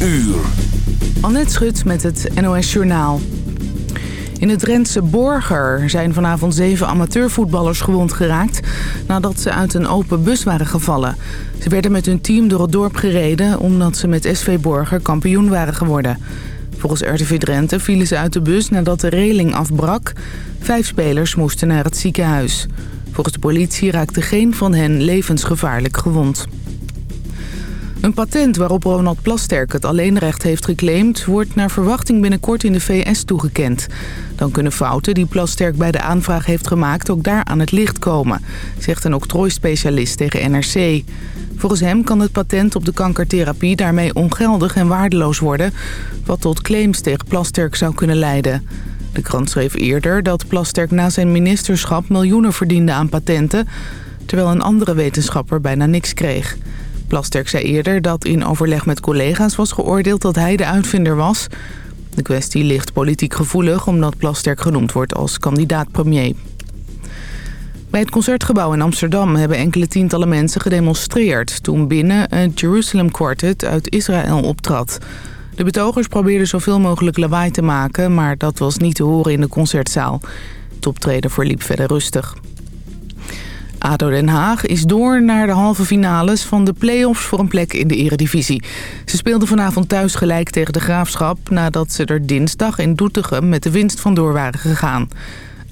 uur. Annette Schut met het NOS Journaal. In het Drentse Borger zijn vanavond zeven amateurvoetballers gewond geraakt... nadat ze uit een open bus waren gevallen. Ze werden met hun team door het dorp gereden... omdat ze met SV Borger kampioen waren geworden. Volgens RTV Drenthe vielen ze uit de bus nadat de reling afbrak. Vijf spelers moesten naar het ziekenhuis. Volgens de politie raakte geen van hen levensgevaarlijk gewond. Een patent waarop Ronald Plasterk het alleenrecht heeft geclaimd... wordt naar verwachting binnenkort in de VS toegekend. Dan kunnen fouten die Plasterk bij de aanvraag heeft gemaakt... ook daar aan het licht komen, zegt een octrooispecialist tegen NRC. Volgens hem kan het patent op de kankertherapie daarmee ongeldig en waardeloos worden... wat tot claims tegen Plasterk zou kunnen leiden. De krant schreef eerder dat Plasterk na zijn ministerschap miljoenen verdiende aan patenten... terwijl een andere wetenschapper bijna niks kreeg. Plasterk zei eerder dat in overleg met collega's was geoordeeld dat hij de uitvinder was. De kwestie ligt politiek gevoelig omdat Plasterk genoemd wordt als kandidaat-premier. Bij het Concertgebouw in Amsterdam hebben enkele tientallen mensen gedemonstreerd... toen binnen het Jerusalem Quartet uit Israël optrad. De betogers probeerden zoveel mogelijk lawaai te maken... maar dat was niet te horen in de concertzaal. Het optreden verliep verder rustig. ADO Den Haag is door naar de halve finales van de play-offs voor een plek in de eredivisie. Ze speelden vanavond thuis gelijk tegen de Graafschap... nadat ze er dinsdag in Doetinchem met de winst vandoor waren gegaan.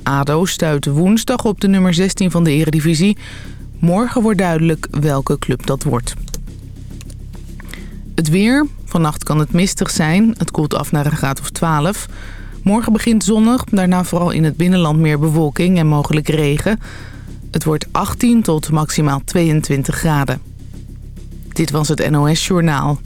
ADO stuit woensdag op de nummer 16 van de eredivisie. Morgen wordt duidelijk welke club dat wordt. Het weer. Vannacht kan het mistig zijn. Het koelt af naar een graad of 12. Morgen begint zonnig. Daarna vooral in het binnenland meer bewolking en mogelijk regen. Het wordt 18 tot maximaal 22 graden. Dit was het NOS Journaal.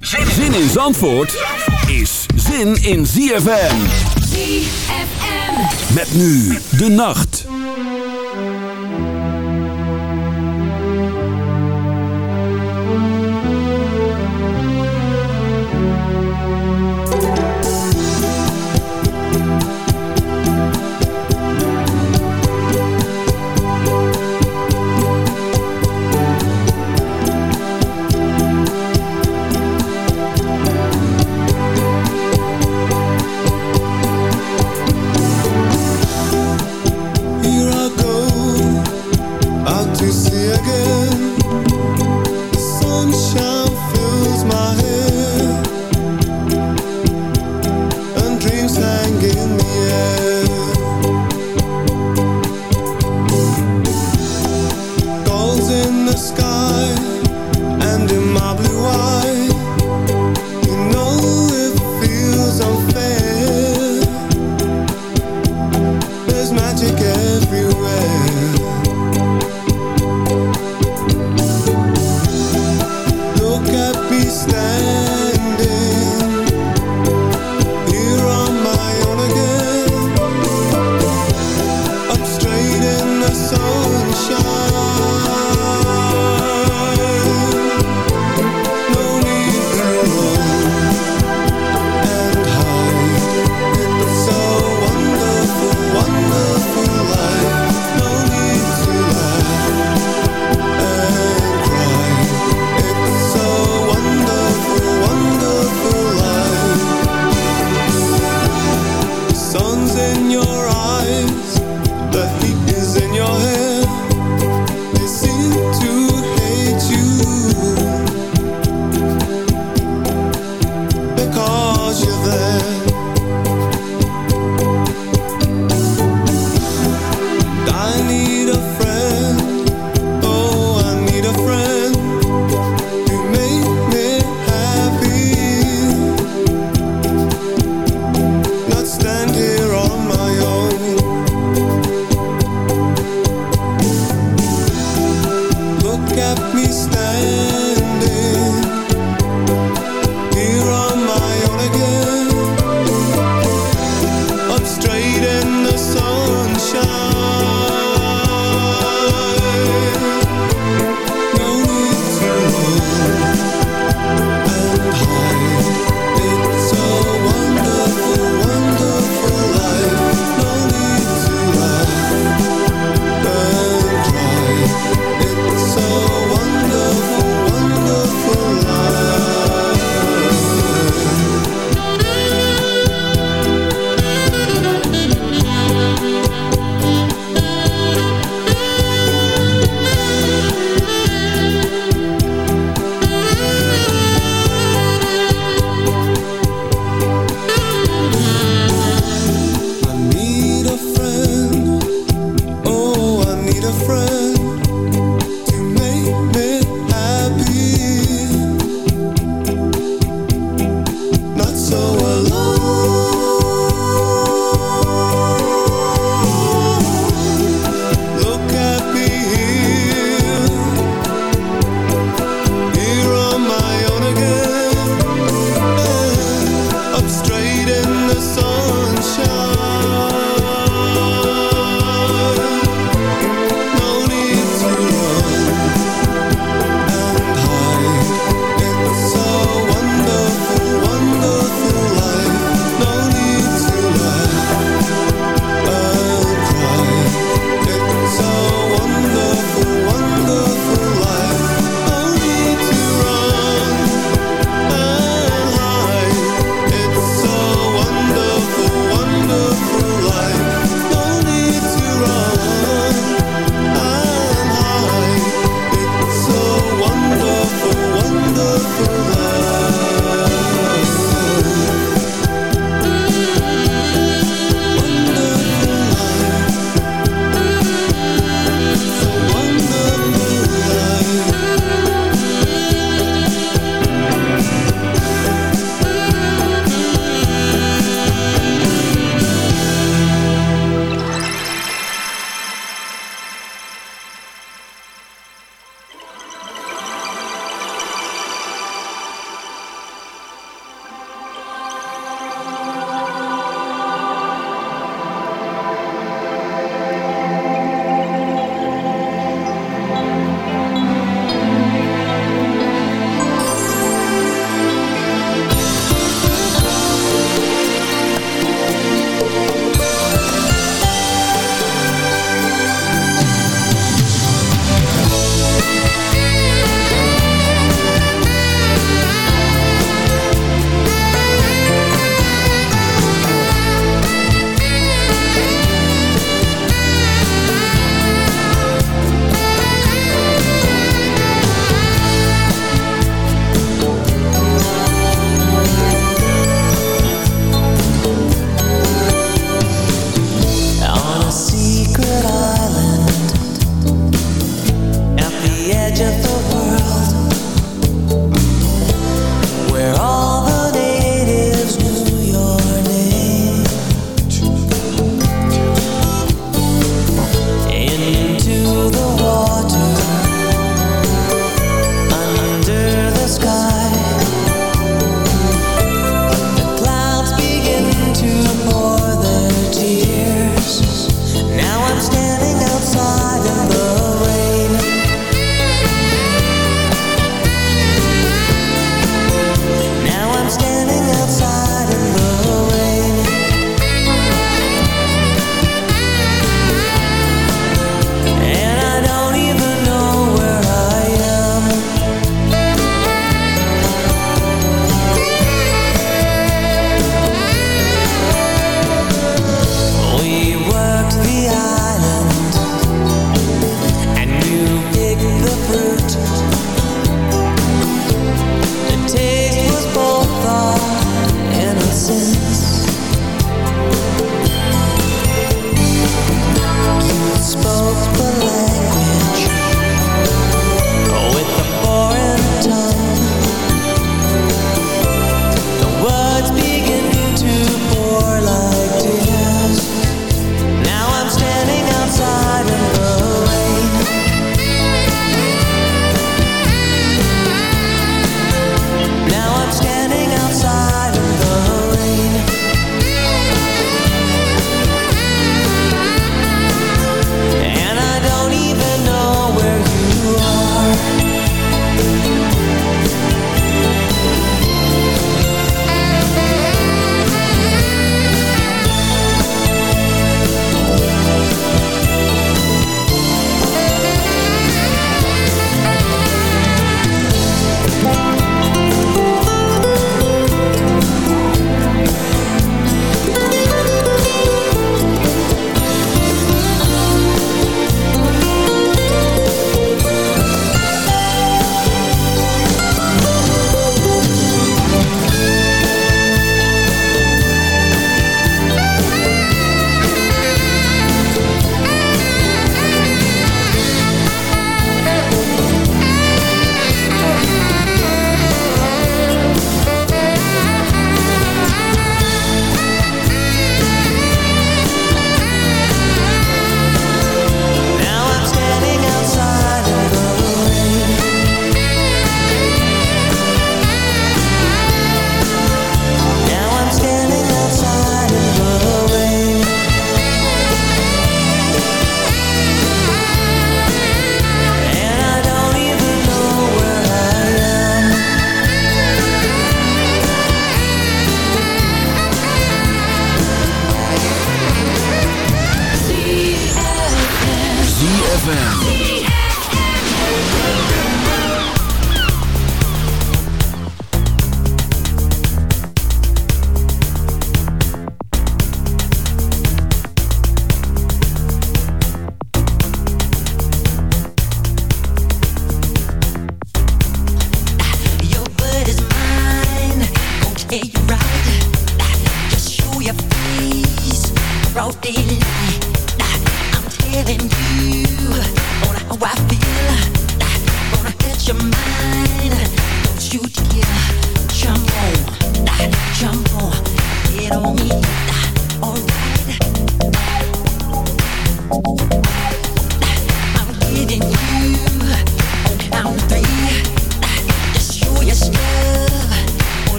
Zin in Zandvoort is zin in ZFM. ZFM. Met nu de nacht.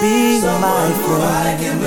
be so my friend.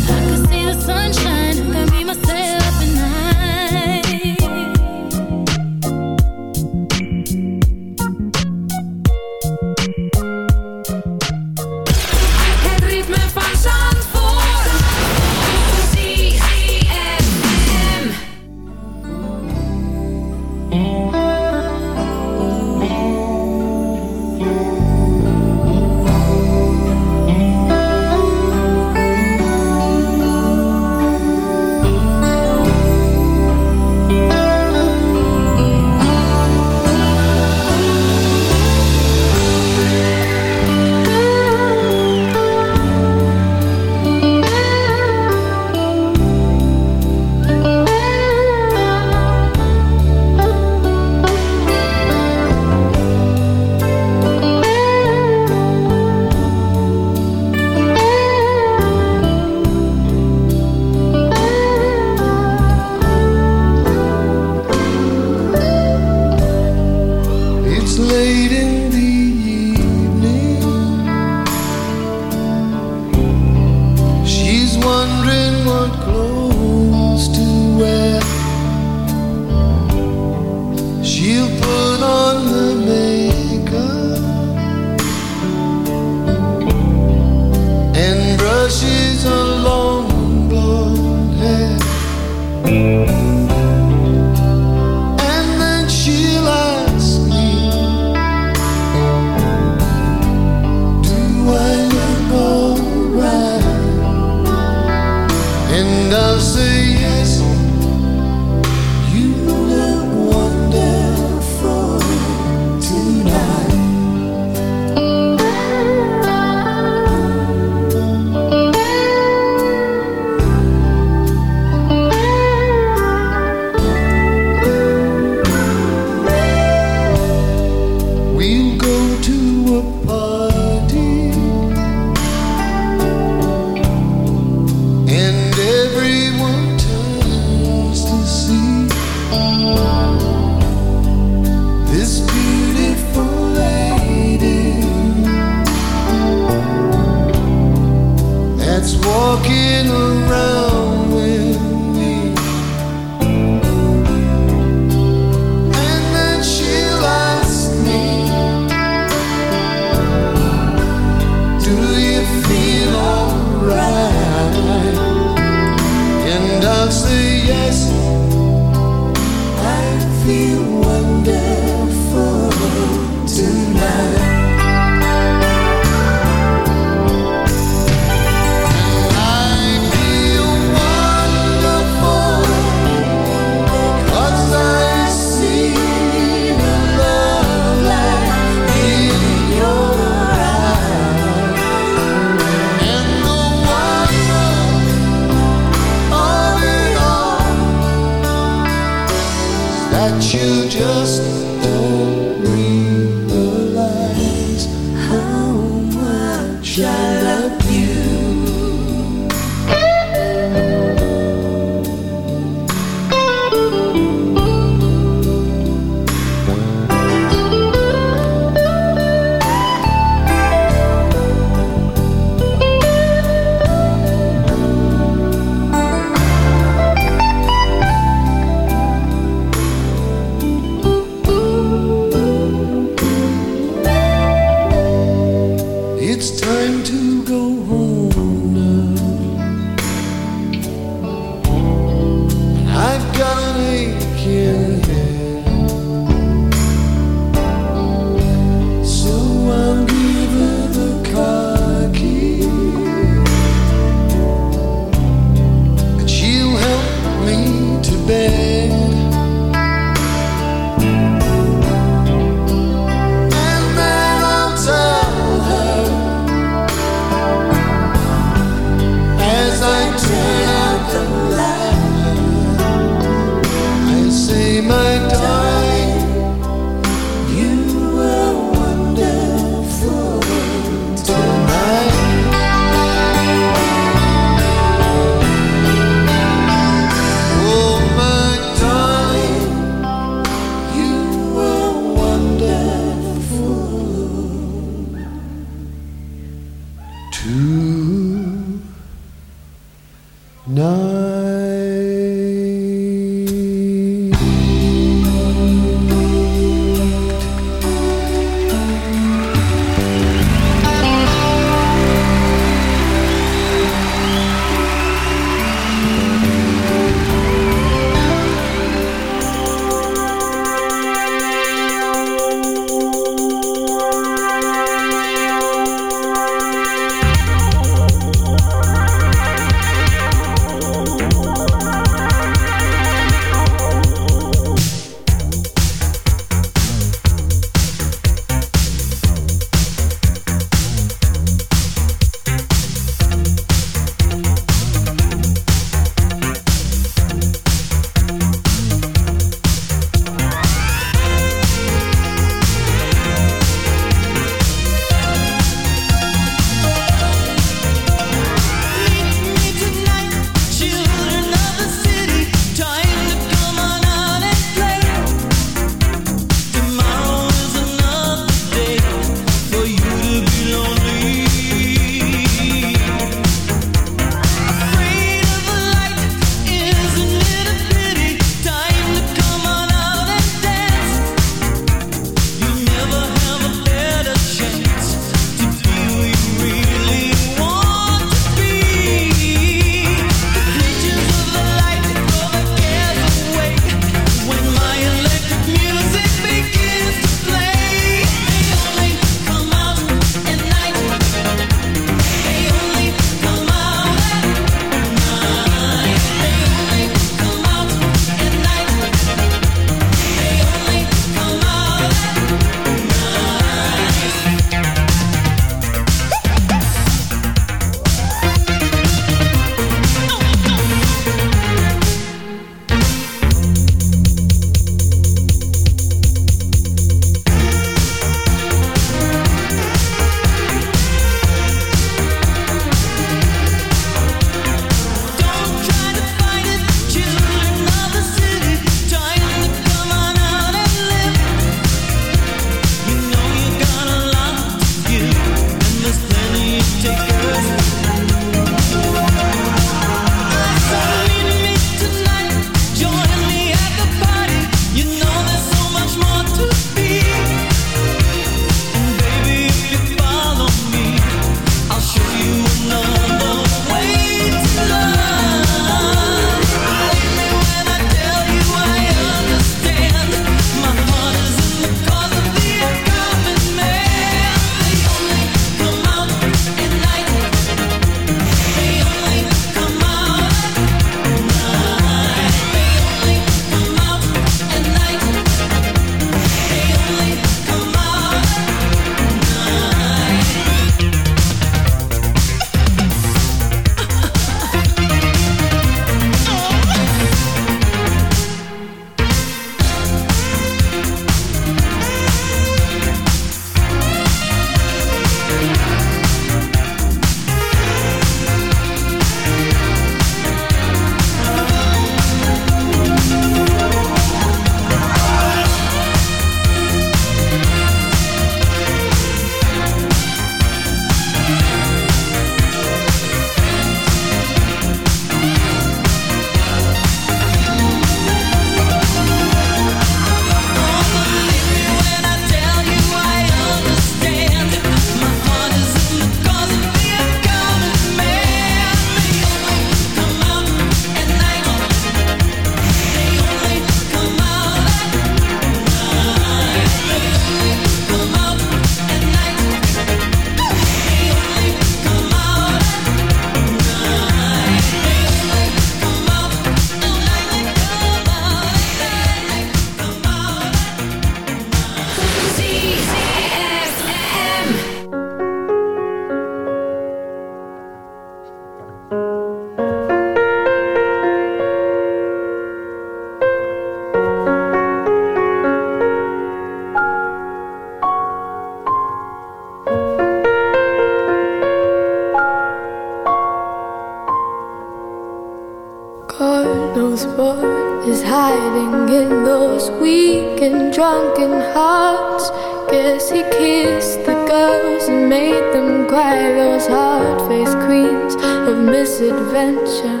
Drunken hearts. Guess he kissed the girls and made them cry, those hard faced queens of misadventure.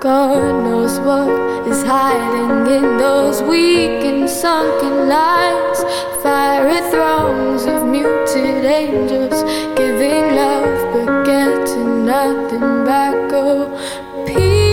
God knows what is hiding in those weak and sunken lines. Fiery thrones of muted angels giving love but getting nothing back. Oh, I'll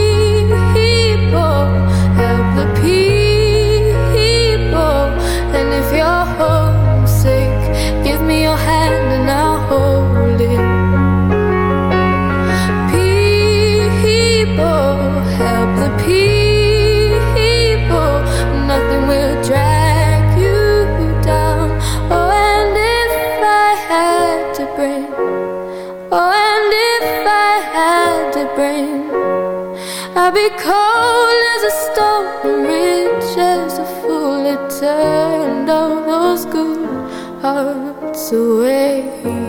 cold as a stone, rich as a fool. It turned all those good hearts away.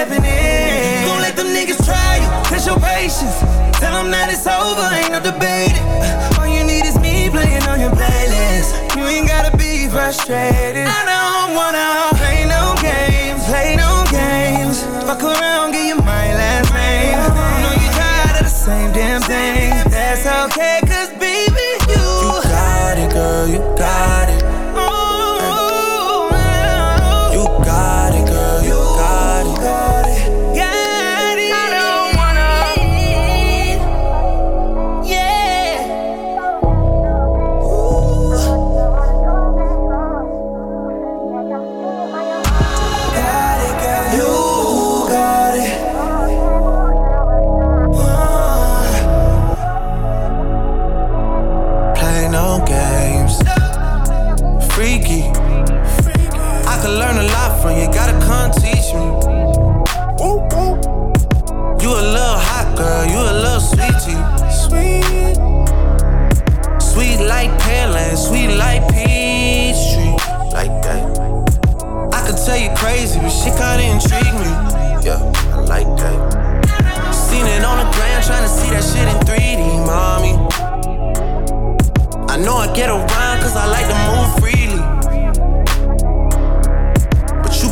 Stepping in. Gon' let them niggas try you. Test your patience. Tell them that it's over, ain't no debating. Uh, all you need is me playing on your playlist. You ain't gotta be frustrated. I don't wanna play no games, play no games. Fuck around,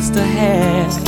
Done